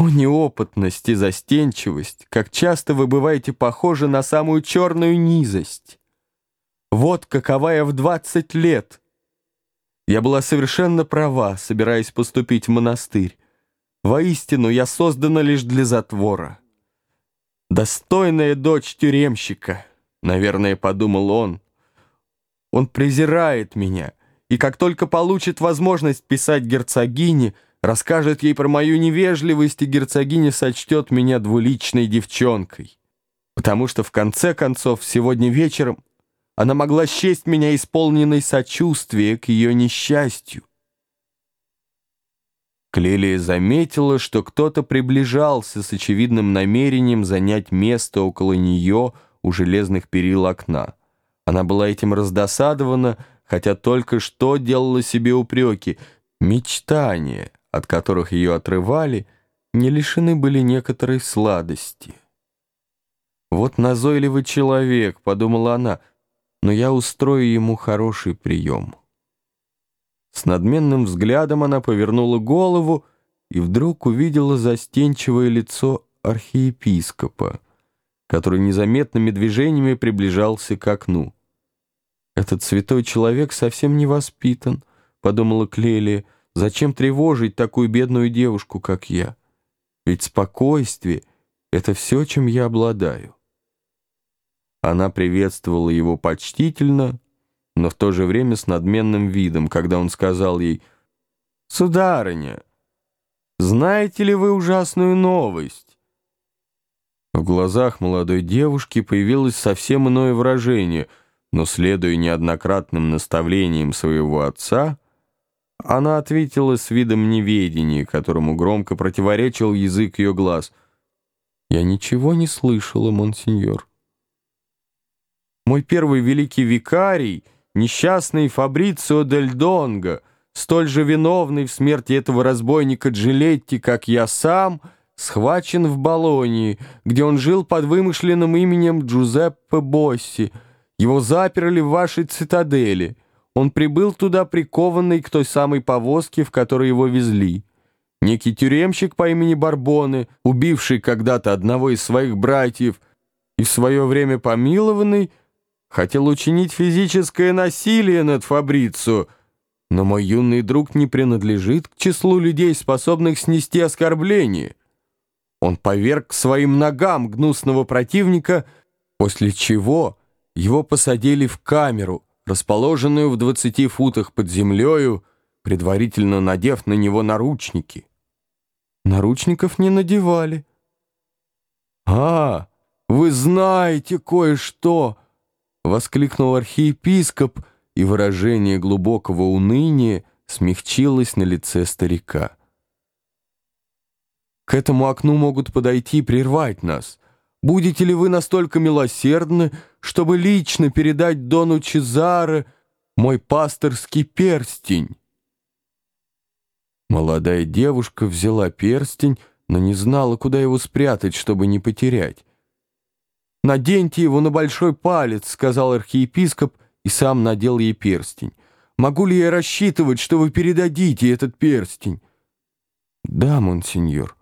О, неопытность и застенчивость, как часто вы бываете похожи на самую черную низость. Вот какова я в двадцать лет. Я была совершенно права, собираясь поступить в монастырь. Воистину, я создана лишь для затвора. Достойная дочь тюремщика, наверное, подумал он. Он презирает меня, и как только получит возможность писать герцогине, расскажет ей про мою невежливость, и герцогиня сочтет меня двуличной девчонкой. Потому что, в конце концов, сегодня вечером она могла счесть меня исполненной сочувствия к ее несчастью. Клелия заметила, что кто-то приближался с очевидным намерением занять место около нее у железных перил окна. Она была этим раздосадована, хотя только что делала себе упреки. Мечтания, от которых ее отрывали, не лишены были некоторой сладости. «Вот назойливый человек», — подумала она, — «но я устрою ему хороший прием». С надменным взглядом она повернула голову и вдруг увидела застенчивое лицо архиепископа, который незаметными движениями приближался к окну. «Этот святой человек совсем не воспитан», — подумала Клелия, «зачем тревожить такую бедную девушку, как я? Ведь спокойствие — это все, чем я обладаю». Она приветствовала его почтительно, но в то же время с надменным видом, когда он сказал ей «Сударыня, знаете ли вы ужасную новость?» В глазах молодой девушки появилось совсем иное выражение, но, следуя неоднократным наставлениям своего отца, она ответила с видом неведения, которому громко противоречил язык ее глаз. «Я ничего не слышала, монсеньор. Мой первый великий викарий — несчастный Фабрицио Дель Донго, столь же виновный в смерти этого разбойника Джилетти, как я сам, схвачен в Болонии, где он жил под вымышленным именем Джузеппе Босси. Его заперли в вашей цитадели. Он прибыл туда прикованный к той самой повозке, в которой его везли. Некий тюремщик по имени Барбоне, убивший когда-то одного из своих братьев и в свое время помилованный, хотел учинить физическое насилие над Фабрицу, но мой юный друг не принадлежит к числу людей, способных снести оскорбление. Он поверг к своим ногам гнусного противника, после чего его посадили в камеру, расположенную в двадцати футах под землею, предварительно надев на него наручники. Наручников не надевали. «А, вы знаете кое-что!» — воскликнул архиепископ, и выражение глубокого уныния смягчилось на лице старика. «К этому окну могут подойти и прервать нас. Будете ли вы настолько милосердны, чтобы лично передать Дону Чезаре мой пасторский перстень?» Молодая девушка взяла перстень, но не знала, куда его спрятать, чтобы не потерять. «Наденьте его на большой палец», — сказал архиепископ и сам надел ей перстень. «Могу ли я рассчитывать, что вы передадите этот перстень?» «Да, монсеньор».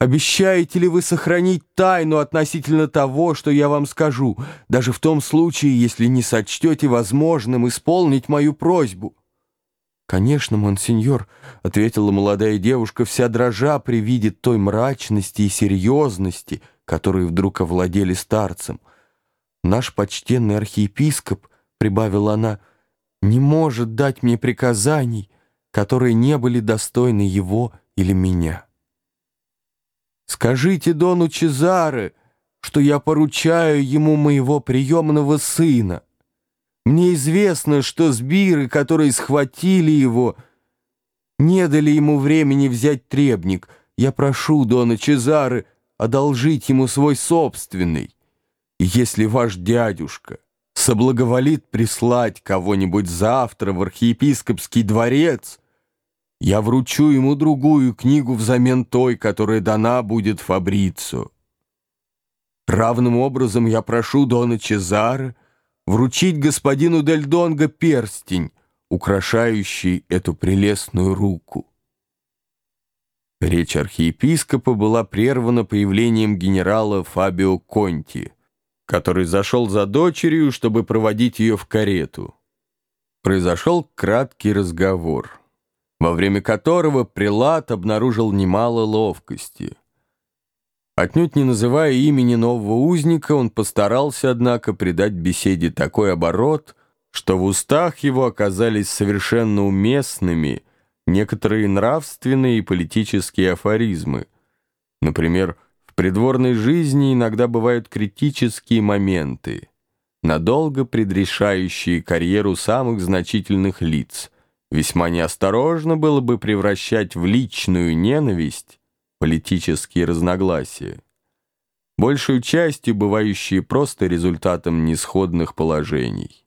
«Обещаете ли вы сохранить тайну относительно того, что я вам скажу, даже в том случае, если не сочтете возможным исполнить мою просьбу?» «Конечно, монсеньор», — ответила молодая девушка, вся дрожа при виде той мрачности и серьезности, которые вдруг овладели старцем. «Наш почтенный архиепископ», — прибавила она, — «не может дать мне приказаний, которые не были достойны его или меня». «Скажите Дону Чезаре, что я поручаю ему моего приемного сына. Мне известно, что сбиры, которые схватили его, не дали ему времени взять требник. Я прошу Дона Чезаре одолжить ему свой собственный. Если ваш дядюшка соблаговолит прислать кого-нибудь завтра в архиепископский дворец, я вручу ему другую книгу взамен той, которая дана будет Фабрицу. Равным образом я прошу Дона Чезаре вручить господину Дель Донго перстень, украшающий эту прелестную руку. Речь архиепископа была прервана появлением генерала Фабио Конти, который зашел за дочерью, чтобы проводить ее в карету. Произошел краткий разговор, во время которого прилад обнаружил немало ловкости. Отнюдь не называя имени нового узника, он постарался, однако, придать беседе такой оборот, что в устах его оказались совершенно уместными – некоторые нравственные и политические афоризмы. Например, в придворной жизни иногда бывают критические моменты, надолго предрешающие карьеру самых значительных лиц. Весьма неосторожно было бы превращать в личную ненависть политические разногласия, большую частью бывающие просто результатом несходных положений.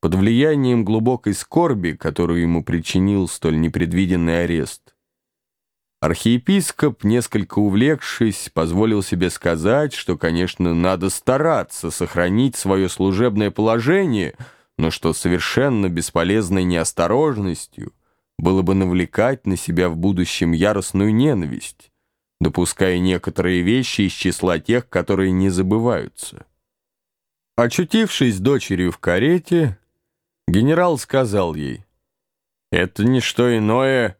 Под влиянием глубокой скорби, которую ему причинил столь непредвиденный арест, архиепископ, несколько увлекшись, позволил себе сказать, что, конечно, надо стараться сохранить свое служебное положение, но что совершенно бесполезной неосторожностью было бы навлекать на себя в будущем яростную ненависть, допуская некоторые вещи из числа тех, которые не забываются. Очутившись дочерью в карете, Генерал сказал ей, «Это не что иное,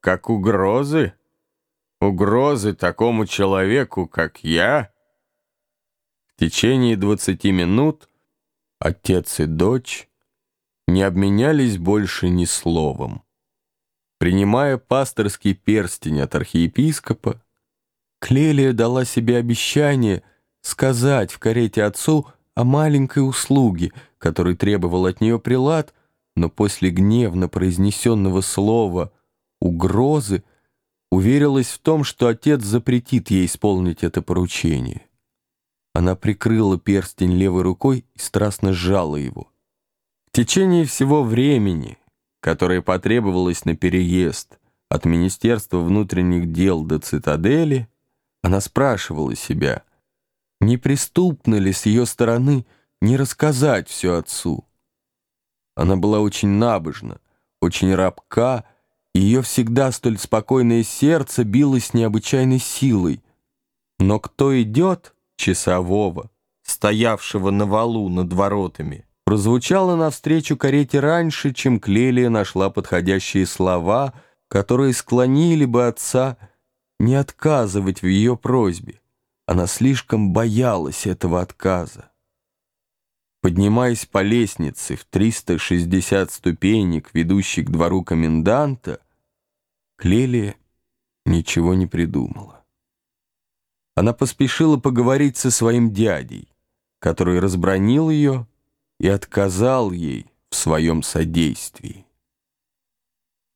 как угрозы. Угрозы такому человеку, как я». В течение двадцати минут отец и дочь не обменялись больше ни словом. Принимая пасторский перстень от архиепископа, Клелия дала себе обещание сказать в карете отцу о маленькой услуге — который требовал от нее прилад, но после гневно произнесенного слова «угрозы» уверилась в том, что отец запретит ей исполнить это поручение. Она прикрыла перстень левой рукой и страстно сжала его. В течение всего времени, которое потребовалось на переезд от Министерства внутренних дел до цитадели, она спрашивала себя, неприступно ли с ее стороны – не рассказать все отцу. Она была очень набожна, очень рабка, и ее всегда столь спокойное сердце билось необычайной силой. Но кто идет, часового, стоявшего на валу над воротами, прозвучало навстречу карете раньше, чем Клелия нашла подходящие слова, которые склонили бы отца не отказывать в ее просьбе. Она слишком боялась этого отказа. Поднимаясь по лестнице в 360 ступенек, ведущих к двору коменданта, Клелия ничего не придумала. Она поспешила поговорить со своим дядей, который разбронил ее и отказал ей в своем содействии.